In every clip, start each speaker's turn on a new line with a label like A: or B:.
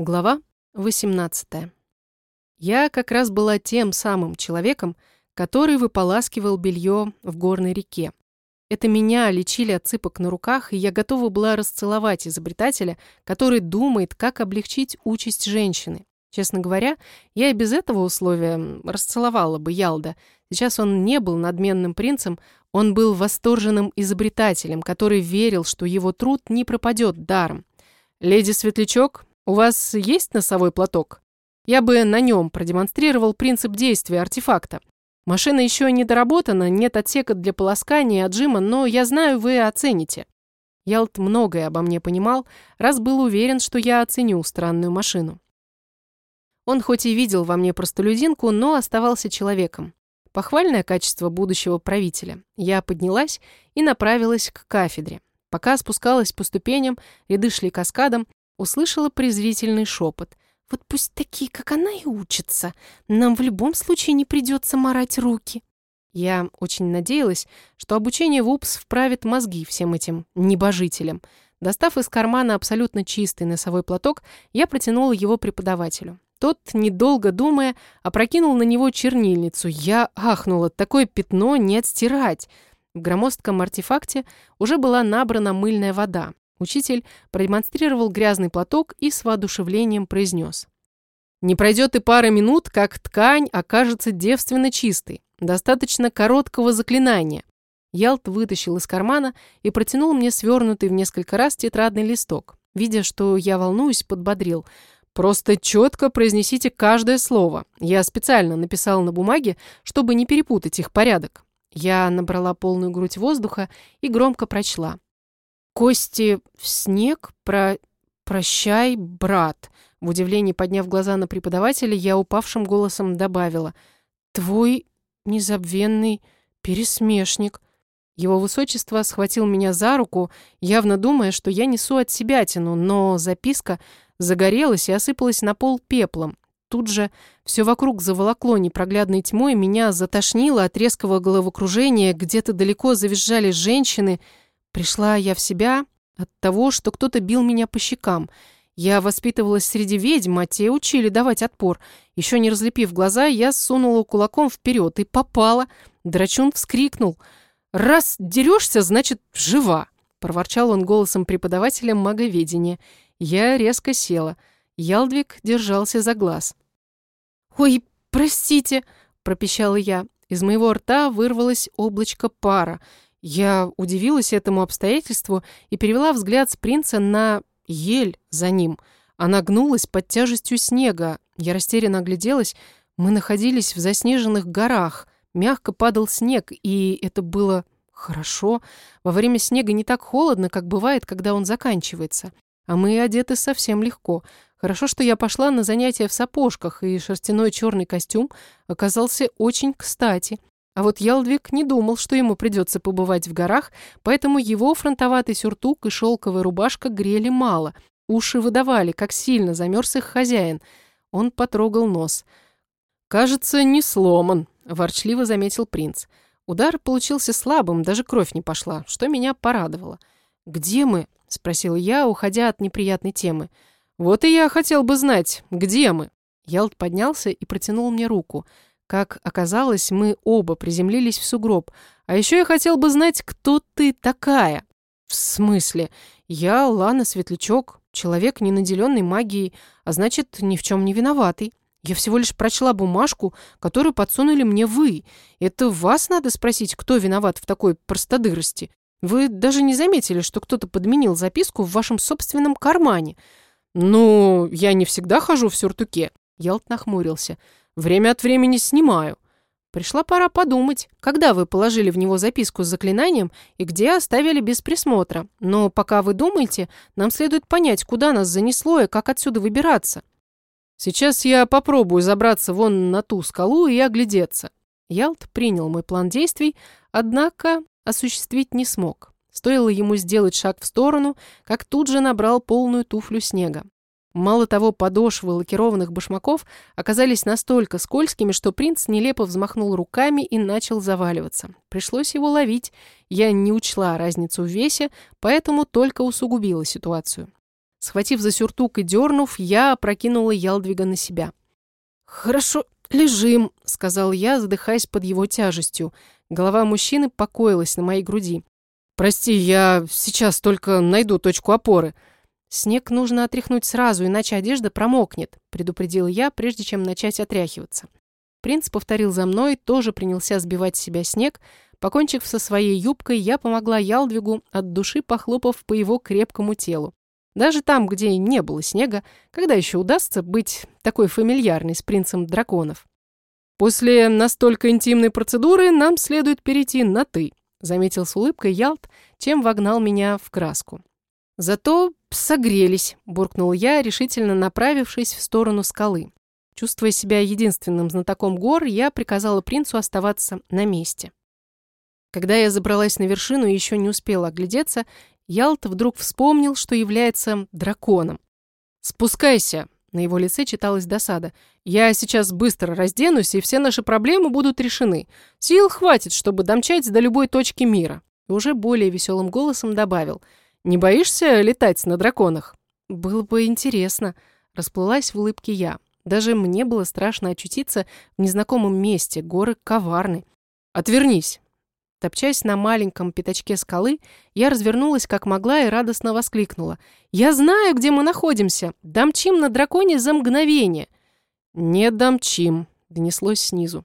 A: Глава 18. Я как раз была тем самым человеком, который выполаскивал белье в горной реке. Это меня лечили от цыпок на руках, и я готова была расцеловать изобретателя, который думает, как облегчить участь женщины. Честно говоря, я и без этого условия расцеловала бы Ялда. Сейчас он не был надменным принцем, он был восторженным изобретателем, который верил, что его труд не пропадет даром. «Леди Светлячок, «У вас есть носовой платок? Я бы на нем продемонстрировал принцип действия артефакта. Машина еще не доработана, нет отсека для полоскания и отжима, но я знаю, вы оцените». Ялт многое обо мне понимал, раз был уверен, что я оценю странную машину. Он хоть и видел во мне простолюдинку, но оставался человеком. Похвальное качество будущего правителя. Я поднялась и направилась к кафедре. Пока спускалась по ступеням, ряды шли каскадом, услышала презрительный шепот. «Вот пусть такие, как она, и учатся. Нам в любом случае не придется марать руки». Я очень надеялась, что обучение в УПС вправит мозги всем этим небожителям. Достав из кармана абсолютно чистый носовой платок, я протянула его преподавателю. Тот, недолго думая, опрокинул на него чернильницу. Я ахнула, такое пятно не отстирать. В громоздком артефакте уже была набрана мыльная вода. Учитель продемонстрировал грязный платок и с воодушевлением произнес. «Не пройдет и пара минут, как ткань окажется девственно чистой. Достаточно короткого заклинания». Ялт вытащил из кармана и протянул мне свернутый в несколько раз тетрадный листок. Видя, что я волнуюсь, подбодрил. «Просто четко произнесите каждое слово. Я специально написал на бумаге, чтобы не перепутать их порядок». Я набрала полную грудь воздуха и громко прочла. Кости в снег, про... прощай, брат. В удивлении подняв глаза на преподавателя, я упавшим голосом добавила. Твой незабвенный пересмешник. Его высочество схватил меня за руку, явно думая, что я несу от себя тяну, но записка загорелась и осыпалась на пол пеплом. Тут же все вокруг заволокло непроглядной тьмой, меня затошнило от резкого головокружения, где-то далеко завизжали женщины — Пришла я в себя от того, что кто-то бил меня по щекам. Я воспитывалась среди ведьм, а те учили давать отпор. Еще не разлепив глаза, я сунула кулаком вперед и попала. Драчун вскрикнул. «Раз дерешься, значит, жива!» Проворчал он голосом преподавателя маговедения. Я резко села. Ялдвиг держался за глаз. «Ой, простите!» – пропищала я. Из моего рта вырвалось облачко пара. Я удивилась этому обстоятельству и перевела взгляд с принца на ель за ним. Она гнулась под тяжестью снега. Я растерянно огляделась. Мы находились в заснеженных горах. Мягко падал снег, и это было хорошо. Во время снега не так холодно, как бывает, когда он заканчивается. А мы одеты совсем легко. Хорошо, что я пошла на занятия в сапожках, и шерстяной черный костюм оказался очень кстати. А вот Ялдвиг не думал, что ему придется побывать в горах, поэтому его фронтоватый сюртук и шелковая рубашка грели мало. Уши выдавали, как сильно замерз их хозяин. Он потрогал нос. «Кажется, не сломан», — ворчливо заметил принц. Удар получился слабым, даже кровь не пошла, что меня порадовало. «Где мы?» — спросил я, уходя от неприятной темы. «Вот и я хотел бы знать, где мы?» Ялд поднялся и протянул мне руку — как оказалось, мы оба приземлились в сугроб. А еще я хотел бы знать, кто ты такая. В смысле? Я Лана Светлячок, человек, не наделенный магией, а значит, ни в чем не виноватый. Я всего лишь прочла бумажку, которую подсунули мне вы. Это вас надо спросить, кто виноват в такой простодырости. Вы даже не заметили, что кто-то подменил записку в вашем собственном кармане. Ну, я не всегда хожу в сюртуке. Ялт нахмурился. Время от времени снимаю. Пришла пора подумать, когда вы положили в него записку с заклинанием и где оставили без присмотра. Но пока вы думаете, нам следует понять, куда нас занесло и как отсюда выбираться. Сейчас я попробую забраться вон на ту скалу и оглядеться. Ялт принял мой план действий, однако осуществить не смог. Стоило ему сделать шаг в сторону, как тут же набрал полную туфлю снега. Мало того, подошвы лакированных башмаков оказались настолько скользкими, что принц нелепо взмахнул руками и начал заваливаться. Пришлось его ловить. Я не учла разницу в весе, поэтому только усугубила ситуацию. Схватив за сюртук и дернув, я опрокинула Ялдвига на себя. «Хорошо, лежим», — сказал я, задыхаясь под его тяжестью. Голова мужчины покоилась на моей груди. «Прости, я сейчас только найду точку опоры». «Снег нужно отряхнуть сразу, иначе одежда промокнет», — предупредил я, прежде чем начать отряхиваться. Принц повторил за мной, тоже принялся сбивать с себя снег. Покончив со своей юбкой, я помогла Ялдвигу, от души похлопав по его крепкому телу. Даже там, где не было снега, когда еще удастся быть такой фамильярной с принцем драконов? После настолько интимной процедуры нам следует перейти на «ты», заметил с улыбкой Ялт, чем вогнал меня в краску. Зато согрелись, буркнул я, решительно направившись в сторону скалы. Чувствуя себя единственным знатоком гор, я приказала принцу оставаться на месте. Когда я забралась на вершину и еще не успела оглядеться, Ялт вдруг вспомнил, что является драконом. «Спускайся!» На его лице читалась досада. «Я сейчас быстро разденусь, и все наши проблемы будут решены. Сил хватит, чтобы домчать до любой точки мира». И уже более веселым голосом добавил. «Не боишься летать на драконах?» «Было бы интересно», — расплылась в улыбке я. Даже мне было страшно очутиться в незнакомом месте, горы коварны. «Отвернись!» Топчась на маленьком пятачке скалы, я развернулась как могла и радостно воскликнула. «Я знаю, где мы находимся! Домчим на драконе за мгновение!» «Не домчим!» — донеслось снизу.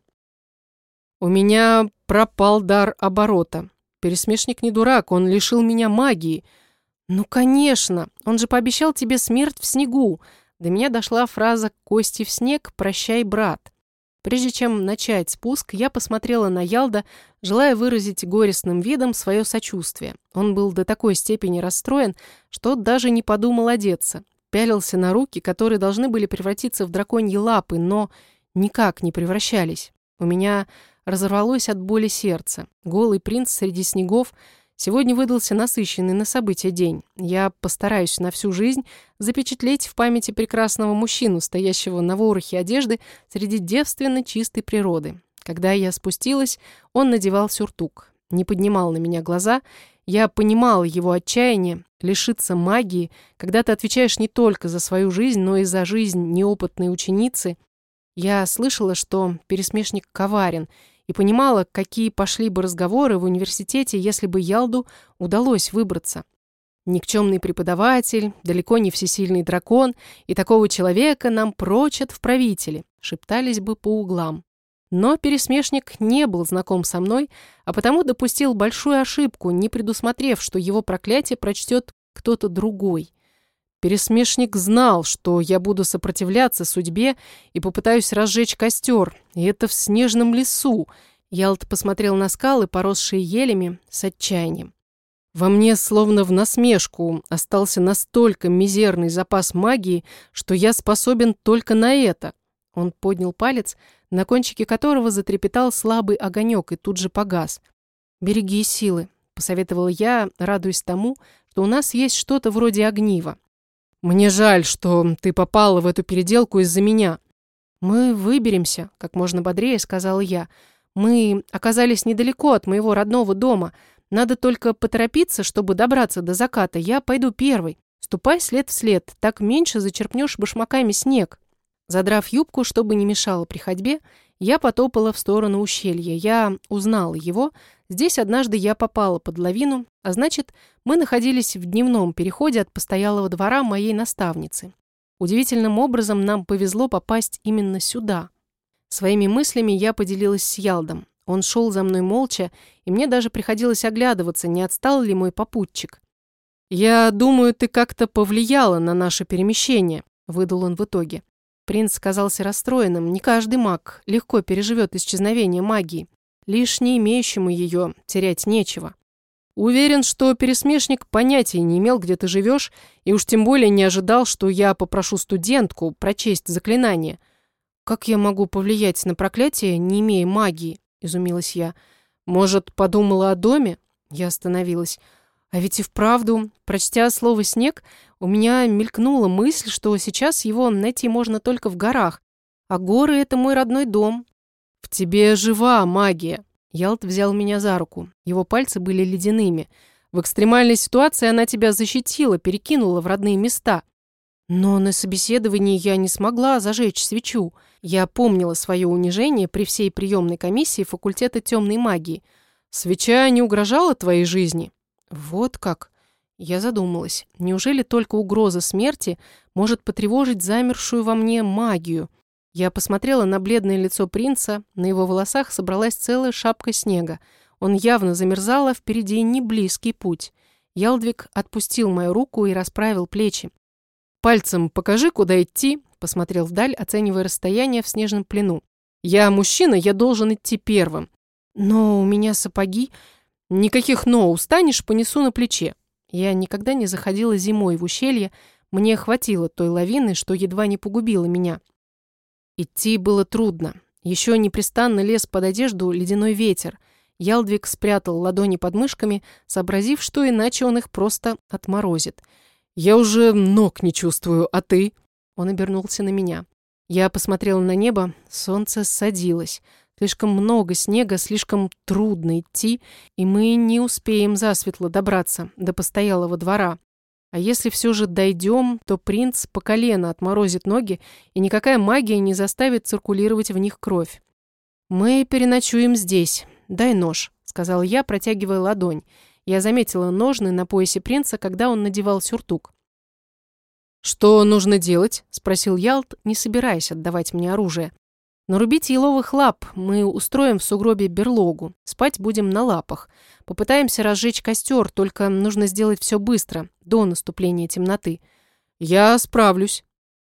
A: «У меня пропал дар оборота. Пересмешник не дурак, он лишил меня магии». «Ну, конечно! Он же пообещал тебе смерть в снегу!» До меня дошла фраза «Кости в снег, прощай, брат». Прежде чем начать спуск, я посмотрела на Ялда, желая выразить горестным видом свое сочувствие. Он был до такой степени расстроен, что даже не подумал одеться. Пялился на руки, которые должны были превратиться в драконьи лапы, но никак не превращались. У меня разорвалось от боли сердце. Голый принц среди снегов — Сегодня выдался насыщенный на события день. Я постараюсь на всю жизнь запечатлеть в памяти прекрасного мужчину, стоящего на ворохе одежды среди девственно чистой природы. Когда я спустилась, он надевал сюртук. Не поднимал на меня глаза. Я понимала его отчаяние, лишиться магии, когда ты отвечаешь не только за свою жизнь, но и за жизнь неопытной ученицы. Я слышала, что пересмешник коварен — и понимала, какие пошли бы разговоры в университете, если бы Ялду удалось выбраться. Никчемный преподаватель, далеко не всесильный дракон, и такого человека нам прочат в правители, шептались бы по углам. Но пересмешник не был знаком со мной, а потому допустил большую ошибку, не предусмотрев, что его проклятие прочтет кто-то другой. Пересмешник знал, что я буду сопротивляться судьбе и попытаюсь разжечь костер, и это в снежном лесу. Ялт посмотрел на скалы, поросшие елями, с отчаянием. Во мне, словно в насмешку, остался настолько мизерный запас магии, что я способен только на это. Он поднял палец, на кончике которого затрепетал слабый огонек и тут же погас. «Береги силы», — посоветовал я, радуясь тому, что у нас есть что-то вроде огнива. «Мне жаль, что ты попала в эту переделку из-за меня». «Мы выберемся», — как можно бодрее сказала я. «Мы оказались недалеко от моего родного дома. Надо только поторопиться, чтобы добраться до заката. Я пойду первой. Ступай след в след, так меньше зачерпнешь башмаками снег». Задрав юбку, чтобы не мешало при ходьбе, я потопала в сторону ущелья. Я узнала его. Здесь однажды я попала под лавину, а значит, мы находились в дневном переходе от постоялого двора моей наставницы. Удивительным образом нам повезло попасть именно сюда. Своими мыслями я поделилась с Ялдом. Он шел за мной молча, и мне даже приходилось оглядываться, не отстал ли мой попутчик. «Я думаю, ты как-то повлияла на наше перемещение», — выдал он в итоге. Принц казался расстроенным. Не каждый маг легко переживет исчезновение магии. Лишь не имеющему ее терять нечего. Уверен, что пересмешник понятия не имел, где ты живешь, и уж тем более не ожидал, что я попрошу студентку прочесть заклинание. «Как я могу повлиять на проклятие, не имея магии?» – изумилась я. «Может, подумала о доме?» Я остановилась. А ведь и вправду, прочтя слово «снег», у меня мелькнула мысль, что сейчас его найти можно только в горах, а горы — это мой родной дом. «В тебе жива магия!» Ялт взял меня за руку. Его пальцы были ледяными. В экстремальной ситуации она тебя защитила, перекинула в родные места. Но на собеседовании я не смогла зажечь свечу. Я помнила свое унижение при всей приемной комиссии факультета темной магии. Свеча не угрожала твоей жизни? Вот как. Я задумалась. Неужели только угроза смерти может потревожить замершую во мне магию? Я посмотрела на бледное лицо принца, на его волосах собралась целая шапка снега. Он явно замерзал, а впереди не близкий путь. Ялдвиг отпустил мою руку и расправил плечи. «Пальцем покажи, куда идти», — посмотрел вдаль, оценивая расстояние в снежном плену. «Я мужчина, я должен идти первым». «Но у меня сапоги...» «Никаких «но», устанешь, понесу на плече». Я никогда не заходила зимой в ущелье, мне хватило той лавины, что едва не погубила меня. Идти было трудно. Еще непрестанно лез под одежду ледяной ветер. Ялдвиг спрятал ладони под мышками, сообразив, что иначе он их просто отморозит. «Я уже ног не чувствую, а ты?» Он обернулся на меня. Я посмотрела на небо, солнце садилось. Слишком много снега, слишком трудно идти, и мы не успеем засветло добраться до постоялого двора. А если все же дойдем, то принц по колено отморозит ноги, и никакая магия не заставит циркулировать в них кровь. «Мы переночуем здесь. Дай нож», — сказал я, протягивая ладонь. Я заметила ножны на поясе принца, когда он надевал сюртук. «Что нужно делать?» — спросил Ялт, не собираясь отдавать мне оружие. Нарубить еловых лап мы устроим в сугробе берлогу. Спать будем на лапах. Попытаемся разжечь костер, только нужно сделать все быстро, до наступления темноты. «Я справлюсь»,